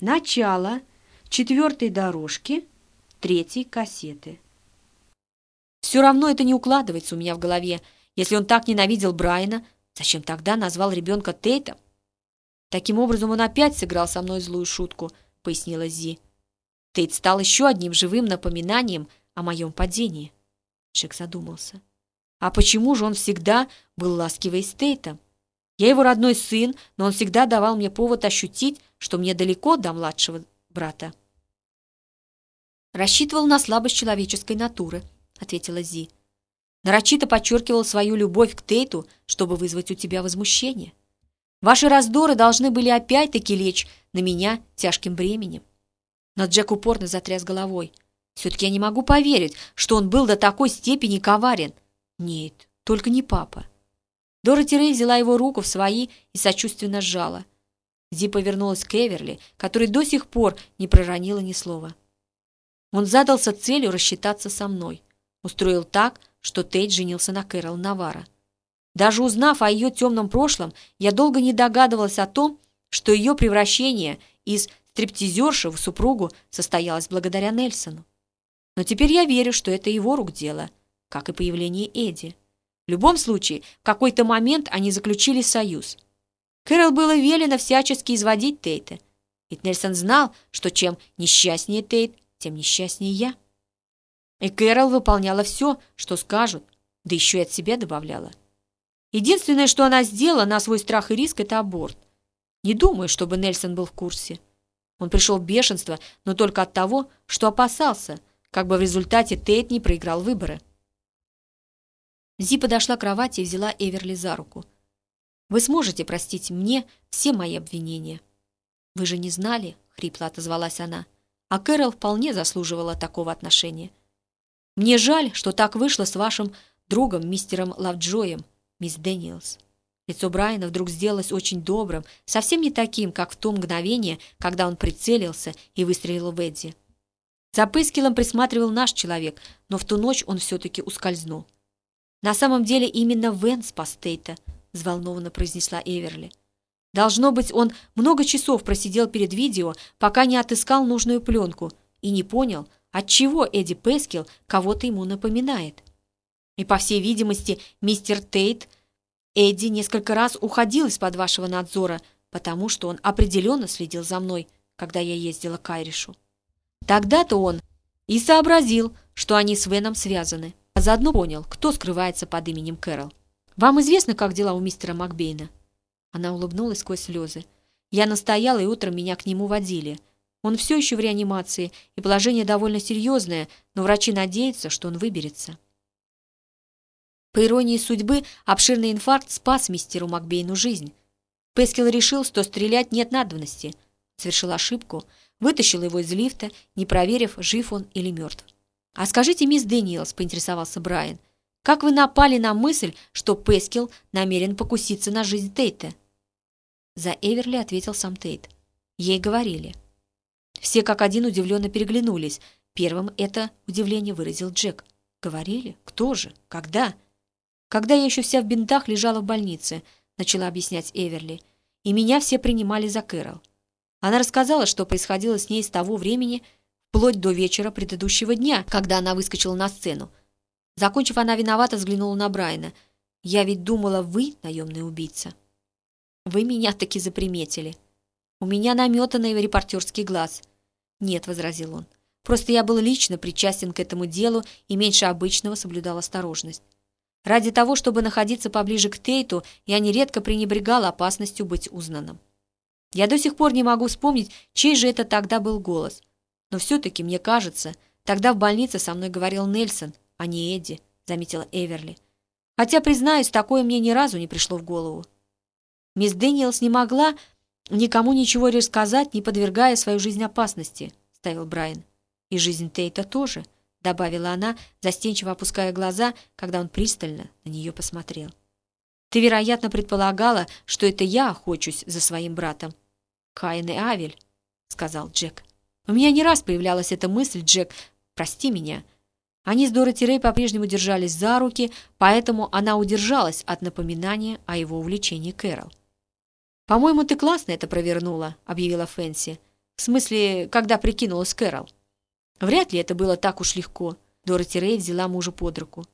Начало четвертой дорожки третьей кассеты. Все равно это не укладывается у меня в голове. Если он так ненавидел Брайана, зачем тогда назвал ребенка Тейтом? Таким образом, он опять сыграл со мной злую шутку, пояснила Зи. Тейт стал еще одним живым напоминанием о моем падении. Джек задумался. А почему же он всегда был ласкивый с Тейтом? Я его родной сын, но он всегда давал мне повод ощутить, что мне далеко до младшего брата. «Рассчитывал на слабость человеческой натуры», — ответила Зи. «Нарочито подчеркивал свою любовь к Тейту, чтобы вызвать у тебя возмущение. Ваши раздоры должны были опять-таки лечь на меня тяжким бременем». Но Джек упорно затряс головой. «Все-таки я не могу поверить, что он был до такой степени коварен. Нет, только не папа». Дороти Рэй взяла его руку в свои и сочувственно сжала. Зи повернулась к Эверли, который до сих пор не проронила ни слова. Он задался целью рассчитаться со мной. Устроил так, что Тейт женился на Кэрол Навара. Даже узнав о ее темном прошлом, я долго не догадывалась о том, что ее превращение из стриптизерши в супругу состоялось благодаря Нельсону. Но теперь я верю, что это его рук дело, как и появление Эдди. В любом случае, в какой-то момент они заключили союз. Кэрол было велено всячески изводить Тейта. Ведь Нельсон знал, что чем несчастнее Тейт, тем несчастнее я. И Кэрол выполняла все, что скажут, да еще и от себя добавляла. Единственное, что она сделала на свой страх и риск, это аборт. Не думаю, чтобы Нельсон был в курсе. Он пришел в бешенство, но только от того, что опасался, как бы в результате Тейт не проиграл выборы. Зи подошла к кровати и взяла Эверли за руку. «Вы сможете простить мне все мои обвинения?» «Вы же не знали?» — хрипло отозвалась она а Кэрол вполне заслуживала такого отношения. Мне жаль, что так вышло с вашим другом, мистером Лавджоем, мисс Дэниелс. Лицо Брайана вдруг сделалось очень добрым, совсем не таким, как в то мгновение, когда он прицелился и выстрелил в Эдди. За Пескилом присматривал наш человек, но в ту ночь он все-таки ускользнул. «На самом деле именно Вен спас Тейта», — взволнованно произнесла Эверли. Должно быть, он много часов просидел перед видео, пока не отыскал нужную пленку и не понял, отчего Эдди Пескил кого-то ему напоминает. И, по всей видимости, мистер Тейт Эдди несколько раз уходил из-под вашего надзора, потому что он определенно следил за мной, когда я ездила к Айришу. Тогда-то он и сообразил, что они с Веном связаны, а заодно понял, кто скрывается под именем Кэрол. Вам известно, как дела у мистера Макбейна? Она улыбнулась сквозь слезы. Я настояла, и утром меня к нему водили. Он все еще в реанимации, и положение довольно серьезное, но врачи надеются, что он выберется. По иронии судьбы, обширный инфаркт спас мистеру Макбейну жизнь. Пескил решил, что стрелять нет надобности. Совершил ошибку, вытащил его из лифта, не проверив, жив он или мертв. «А скажите, мисс Дэниелс», — поинтересовался Брайан, «как вы напали на мысль, что Пескил намерен покуситься на жизнь Тейта?» За Эверли ответил сам Тейт. Ей говорили. Все как один удивленно переглянулись. Первым это удивление выразил Джек. Говорили? Кто же? Когда? Когда я еще вся в бинтах лежала в больнице, начала объяснять Эверли, и меня все принимали за Кэрол. Она рассказала, что происходило с ней с того времени, вплоть до вечера предыдущего дня, когда она выскочила на сцену. Закончив, она виновато взглянула на Брайана. «Я ведь думала, вы наемный убийца». Вы меня таки заприметили. У меня наметанный репортерский глаз. Нет, возразил он. Просто я был лично причастен к этому делу и меньше обычного соблюдал осторожность. Ради того, чтобы находиться поближе к Тейту, я нередко пренебрегал опасностью быть узнанным. Я до сих пор не могу вспомнить, чей же это тогда был голос. Но все-таки, мне кажется, тогда в больнице со мной говорил Нельсон, а не Эдди, заметила Эверли. Хотя, признаюсь, такое мне ни разу не пришло в голову. Мисс Дэниелс не могла никому ничего рассказать, не подвергая свою жизнь опасности, — ставил Брайан. И жизнь Тейта тоже, — добавила она, застенчиво опуская глаза, когда он пристально на нее посмотрел. Ты, вероятно, предполагала, что это я охочусь за своим братом. Каин и Авель, — сказал Джек. У меня не раз появлялась эта мысль, Джек, прости меня. Они с Дороти Рэй по-прежнему держались за руки, поэтому она удержалась от напоминания о его увлечении Кэрол. «По-моему, ты классно это провернула», — объявила Фэнси. В смысле, когда прикинулась Кэрол. Вряд ли это было так уж легко. Дороти Рэй взяла мужа под руку.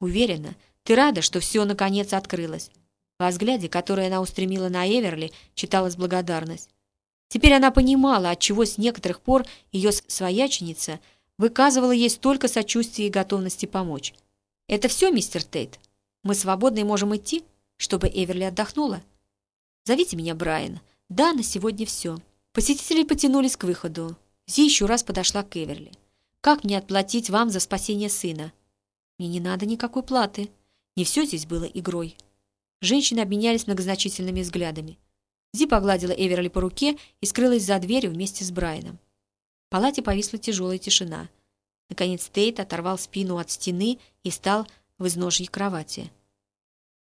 Уверена, ты рада, что все наконец открылось. Во взгляде, который она устремила на Эверли, читалась благодарность. Теперь она понимала, отчего с некоторых пор ее свояченица выказывала ей столько сочувствия и готовности помочь. «Это все, мистер Тейт? Мы свободны и можем идти, чтобы Эверли отдохнула?» «Зовите меня Брайан. Да, на сегодня все». Посетители потянулись к выходу. Зи еще раз подошла к Эверли. «Как мне отплатить вам за спасение сына?» «Мне не надо никакой платы. Не все здесь было игрой». Женщины обменялись многозначительными взглядами. Зи погладила Эверли по руке и скрылась за дверью вместе с Брайаном. Палате повисла тяжелая тишина. Наконец Тейт оторвал спину от стены и стал в изножье кровати.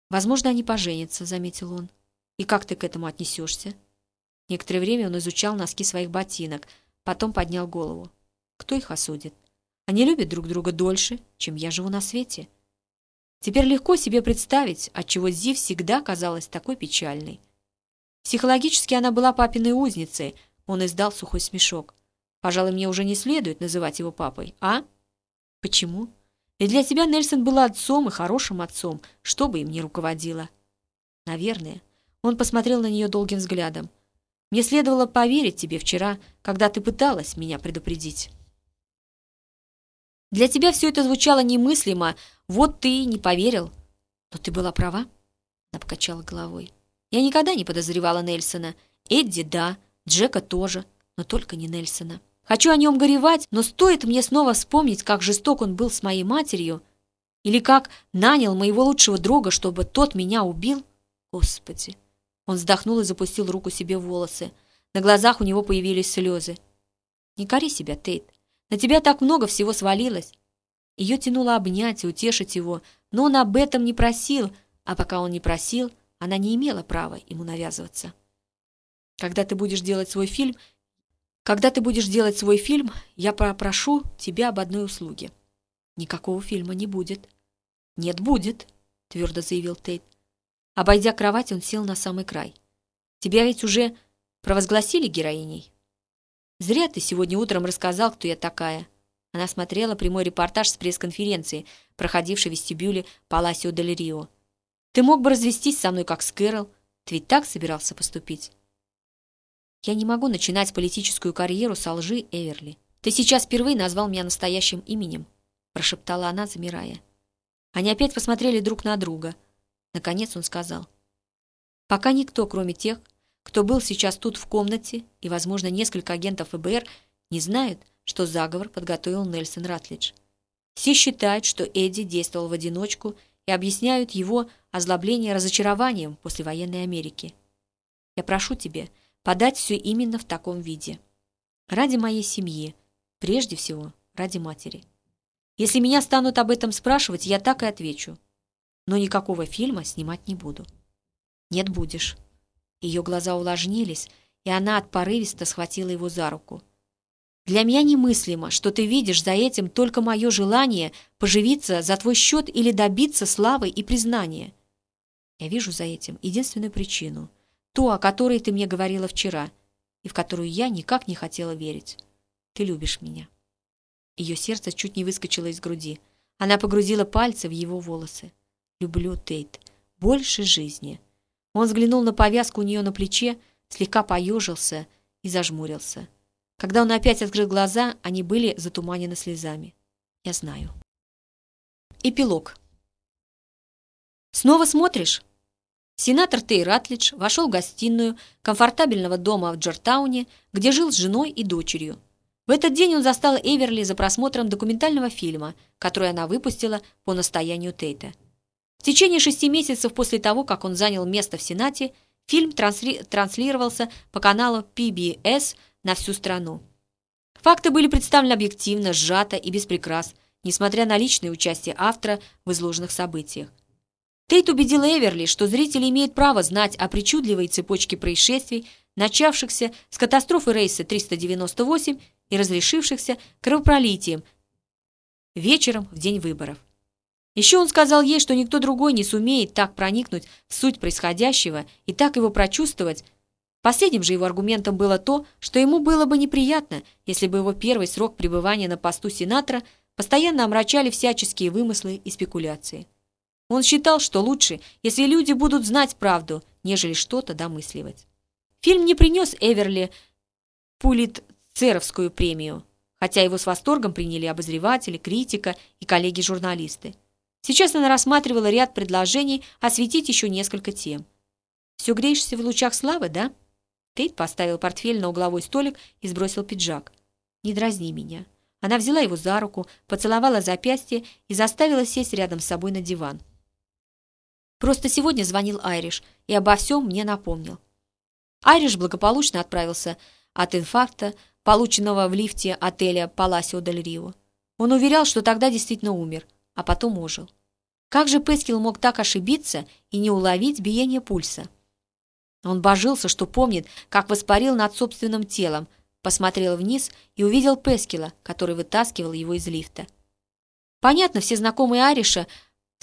«Возможно, они поженятся», — заметил он. «И как ты к этому отнесешься?» Некоторое время он изучал носки своих ботинок, потом поднял голову. «Кто их осудит? Они любят друг друга дольше, чем я живу на свете». Теперь легко себе представить, отчего Зи всегда казалась такой печальной. Психологически она была папиной узницей, он издал сухой смешок. Пожалуй, мне уже не следует называть его папой, а? Почему? Ведь для тебя Нельсон был отцом и хорошим отцом, что бы им ни руководило. Наверное. Он посмотрел на нее долгим взглядом. Мне следовало поверить тебе вчера, когда ты пыталась меня предупредить. Для тебя все это звучало немыслимо, вот ты и не поверил. Но ты была права, она покачала головой. Я никогда не подозревала Нельсона. Эдди – да, Джека тоже, но только не Нельсона. Хочу о нем горевать, но стоит мне снова вспомнить, как жесток он был с моей матерью, или как нанял моего лучшего друга, чтобы тот меня убил. Господи! Он вздохнул и запустил руку себе в волосы. На глазах у него появились слезы. Не кори себя, Тейт. На тебя так много всего свалилось. Ее тянуло обнять и утешить его, но он об этом не просил, а пока он не просил, она не имела права ему навязываться. Когда ты будешь делать свой фильм, когда ты будешь делать свой фильм, я попрошу тебя об одной услуге. Никакого фильма не будет. Нет, будет, твердо заявил Тейт. Обойдя кровать, он сел на самый край. Тебя ведь уже провозгласили героиней? «Зря ты сегодня утром рассказал, кто я такая». Она смотрела прямой репортаж с пресс-конференции, проходившей в вестибюле Паласио дель Рио. «Ты мог бы развестись со мной, как с Кэрол. Ты ведь так собирался поступить?» «Я не могу начинать политическую карьеру со лжи, Эверли. Ты сейчас впервые назвал меня настоящим именем», прошептала она, замирая. Они опять посмотрели друг на друга. Наконец он сказал. «Пока никто, кроме тех, кто был сейчас тут в комнате, и, возможно, несколько агентов ФБР, не знают, что заговор подготовил Нельсон Ратлидж. Все считают, что Эдди действовал в одиночку и объясняют его озлобление разочарованием после военной Америки. Я прошу тебя подать все именно в таком виде. Ради моей семьи, прежде всего ради матери. Если меня станут об этом спрашивать, я так и отвечу. Но никакого фильма снимать не буду. Нет, будешь. Ее глаза увлажнились, и она от порывисто схватила его за руку. «Для меня немыслимо, что ты видишь за этим только мое желание поживиться за твой счет или добиться славы и признания. Я вижу за этим единственную причину, ту, о которой ты мне говорила вчера, и в которую я никак не хотела верить. Ты любишь меня». Ее сердце чуть не выскочило из груди. Она погрузила пальцы в его волосы. «Люблю, Тейт, больше жизни». Он взглянул на повязку у нее на плече, слегка поежился и зажмурился. Когда он опять открыл глаза, они были затуманены слезами. «Я знаю». Эпилог. «Снова смотришь?» Сенатор Тей Ратлидж вошел в гостиную комфортабельного дома в Джортауне, где жил с женой и дочерью. В этот день он застал Эверли за просмотром документального фильма, который она выпустила по настоянию Тейта. В течение шести месяцев после того, как он занял место в Сенате, фильм трансли транслировался по каналу PBS на всю страну. Факты были представлены объективно, сжато и без прикрас, несмотря на личное участие автора в изложенных событиях. Тейт убедил Эверли, что зрители имеют право знать о причудливой цепочке происшествий, начавшихся с катастрофы рейса 398 и разрешившихся кровопролитием вечером в день выборов. Еще он сказал ей, что никто другой не сумеет так проникнуть в суть происходящего и так его прочувствовать, Последним же его аргументом было то, что ему было бы неприятно, если бы его первый срок пребывания на посту сенатора постоянно омрачали всяческие вымыслы и спекуляции. Он считал, что лучше, если люди будут знать правду, нежели что-то домысливать. Фильм не принес Эверли Пулитцеровскую премию, хотя его с восторгом приняли обозреватели, критика и коллеги-журналисты. Сейчас она рассматривала ряд предложений осветить еще несколько тем. «Все греешься в лучах славы, да?» Тейт поставил портфель на угловой столик и сбросил пиджак. «Не дразни меня». Она взяла его за руку, поцеловала запястье и заставила сесть рядом с собой на диван. Просто сегодня звонил Айриш и обо всем мне напомнил. Айриш благополучно отправился от инфаркта, полученного в лифте отеля Паласио Дель Рио. Он уверял, что тогда действительно умер, а потом ожил. Как же Пескил мог так ошибиться и не уловить биение пульса? Он божился, что помнит, как воспарил над собственным телом, посмотрел вниз и увидел Пескила, который вытаскивал его из лифта. Понятно, все знакомые Ариша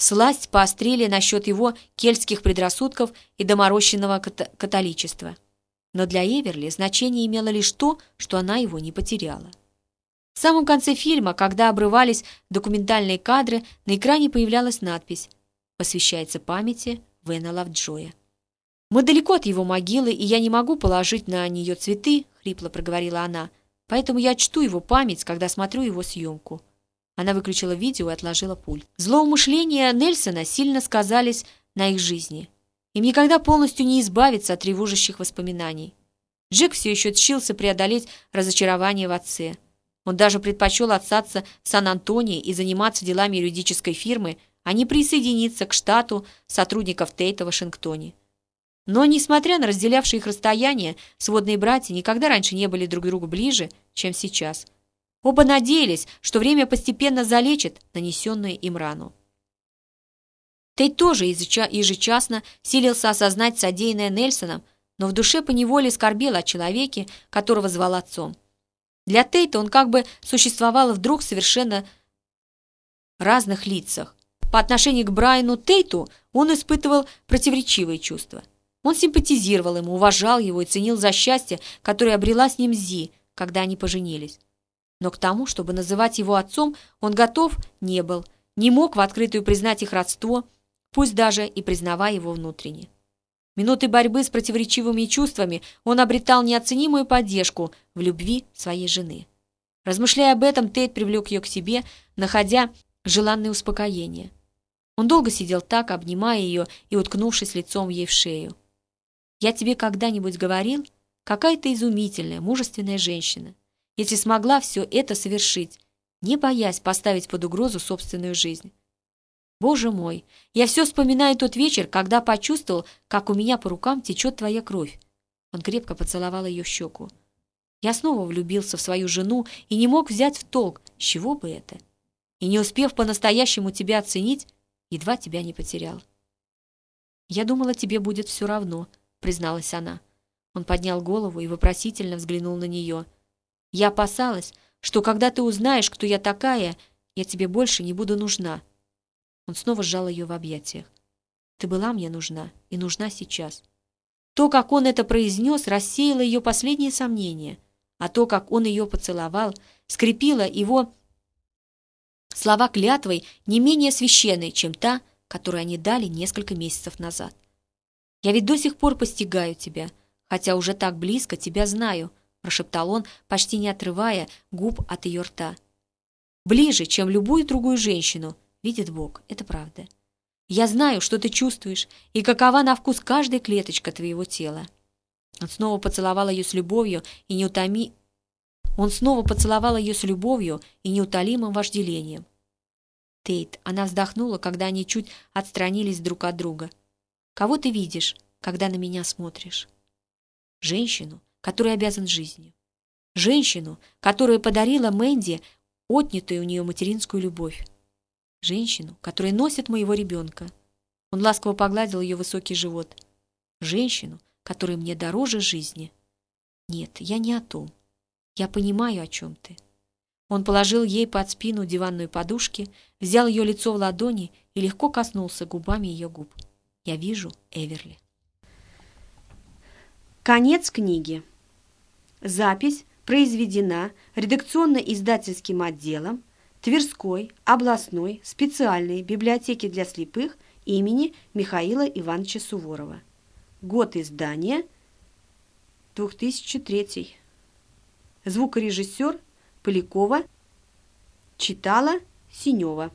сласть поострили насчет его кельтских предрассудков и доморощенного кат католичества. Но для Эверли значение имело лишь то, что она его не потеряла. В самом конце фильма, когда обрывались документальные кадры, на экране появлялась надпись «Посвящается памяти Вена Лавджоя». «Мы далеко от его могилы, и я не могу положить на нее цветы», — хрипло проговорила она, «поэтому я чту его память, когда смотрю его съемку». Она выключила видео и отложила пульт. Злоумышления Нельсона сильно сказались на их жизни. Им никогда полностью не избавиться от тревожащих воспоминаний. Джек все еще тщился преодолеть разочарование в отце. Он даже предпочел отсаться в Сан-Антонио и заниматься делами юридической фирмы, а не присоединиться к штату сотрудников Тейта в Вашингтоне. Но, несмотря на разделявшие их расстояние, сводные братья никогда раньше не были друг другу ближе, чем сейчас. Оба надеялись, что время постепенно залечит нанесенную им рану. Тейт тоже ежечасно силился осознать содеянное Нельсоном, но в душе поневоле скорбел о человеке, которого звал отцом. Для Тейта он как бы существовал вдруг совершенно разных лицах. По отношению к Брайану Тейту он испытывал противоречивые чувства. Он симпатизировал ему, уважал его и ценил за счастье, которое обрела с ним Зи, когда они поженились. Но к тому, чтобы называть его отцом, он готов не был, не мог в открытую признать их родство, пусть даже и признавая его внутренне. Минуты борьбы с противоречивыми чувствами он обретал неоценимую поддержку в любви своей жены. Размышляя об этом, Тейт привлек ее к себе, находя желанное успокоение. Он долго сидел так, обнимая ее и уткнувшись лицом ей в шею. «Я тебе когда-нибудь говорил, какая ты изумительная, мужественная женщина, если смогла все это совершить, не боясь поставить под угрозу собственную жизнь. Боже мой, я все вспоминаю тот вечер, когда почувствовал, как у меня по рукам течет твоя кровь. Он крепко поцеловал ее щеку. Я снова влюбился в свою жену и не мог взять в толк, с чего бы это. И не успев по-настоящему тебя оценить, едва тебя не потерял. «Я думала, тебе будет все равно», — призналась она. Он поднял голову и вопросительно взглянул на нее. «Я опасалась, что когда ты узнаешь, кто я такая, я тебе больше не буду нужна». Он снова сжал ее в объятиях. «Ты была мне нужна и нужна сейчас». То, как он это произнес, рассеяло ее последние сомнения, а то, как он ее поцеловал, скрепило его слова клятвой не менее священной, чем та, которую они дали несколько месяцев назад. «Я ведь до сих пор постигаю тебя, хотя уже так близко тебя знаю», прошептал он, почти не отрывая губ от ее рта. «Ближе, чем любую другую женщину, видит Бог, это правда. Я знаю, что ты чувствуешь, и какова на вкус каждая клеточка твоего тела. Он снова поцеловал ее с любовью и неутоми... Он снова поцеловал ее с любовью и неутолимым вожделением. Тейт, она вздохнула, когда они чуть отстранились друг от друга. Кого ты видишь, когда на меня смотришь? Женщину, которая обязан жизнью. Женщину, которая подарила Мэнди отнятую у нее материнскую любовь женщину, которая носит моего ребенка. Он ласково погладил ее высокий живот. Женщину, которая мне дороже жизни. Нет, я не о том. Я понимаю, о чем ты. Он положил ей под спину диванную подушки, взял ее лицо в ладони и легко коснулся губами ее губ. Я вижу Эверли. Конец книги. Запись произведена редакционно-издательским отделом Тверской областной специальной библиотеки для слепых имени Михаила Ивановича Суворова. Год издания 2003. Звукорежиссер Полякова читала Синева.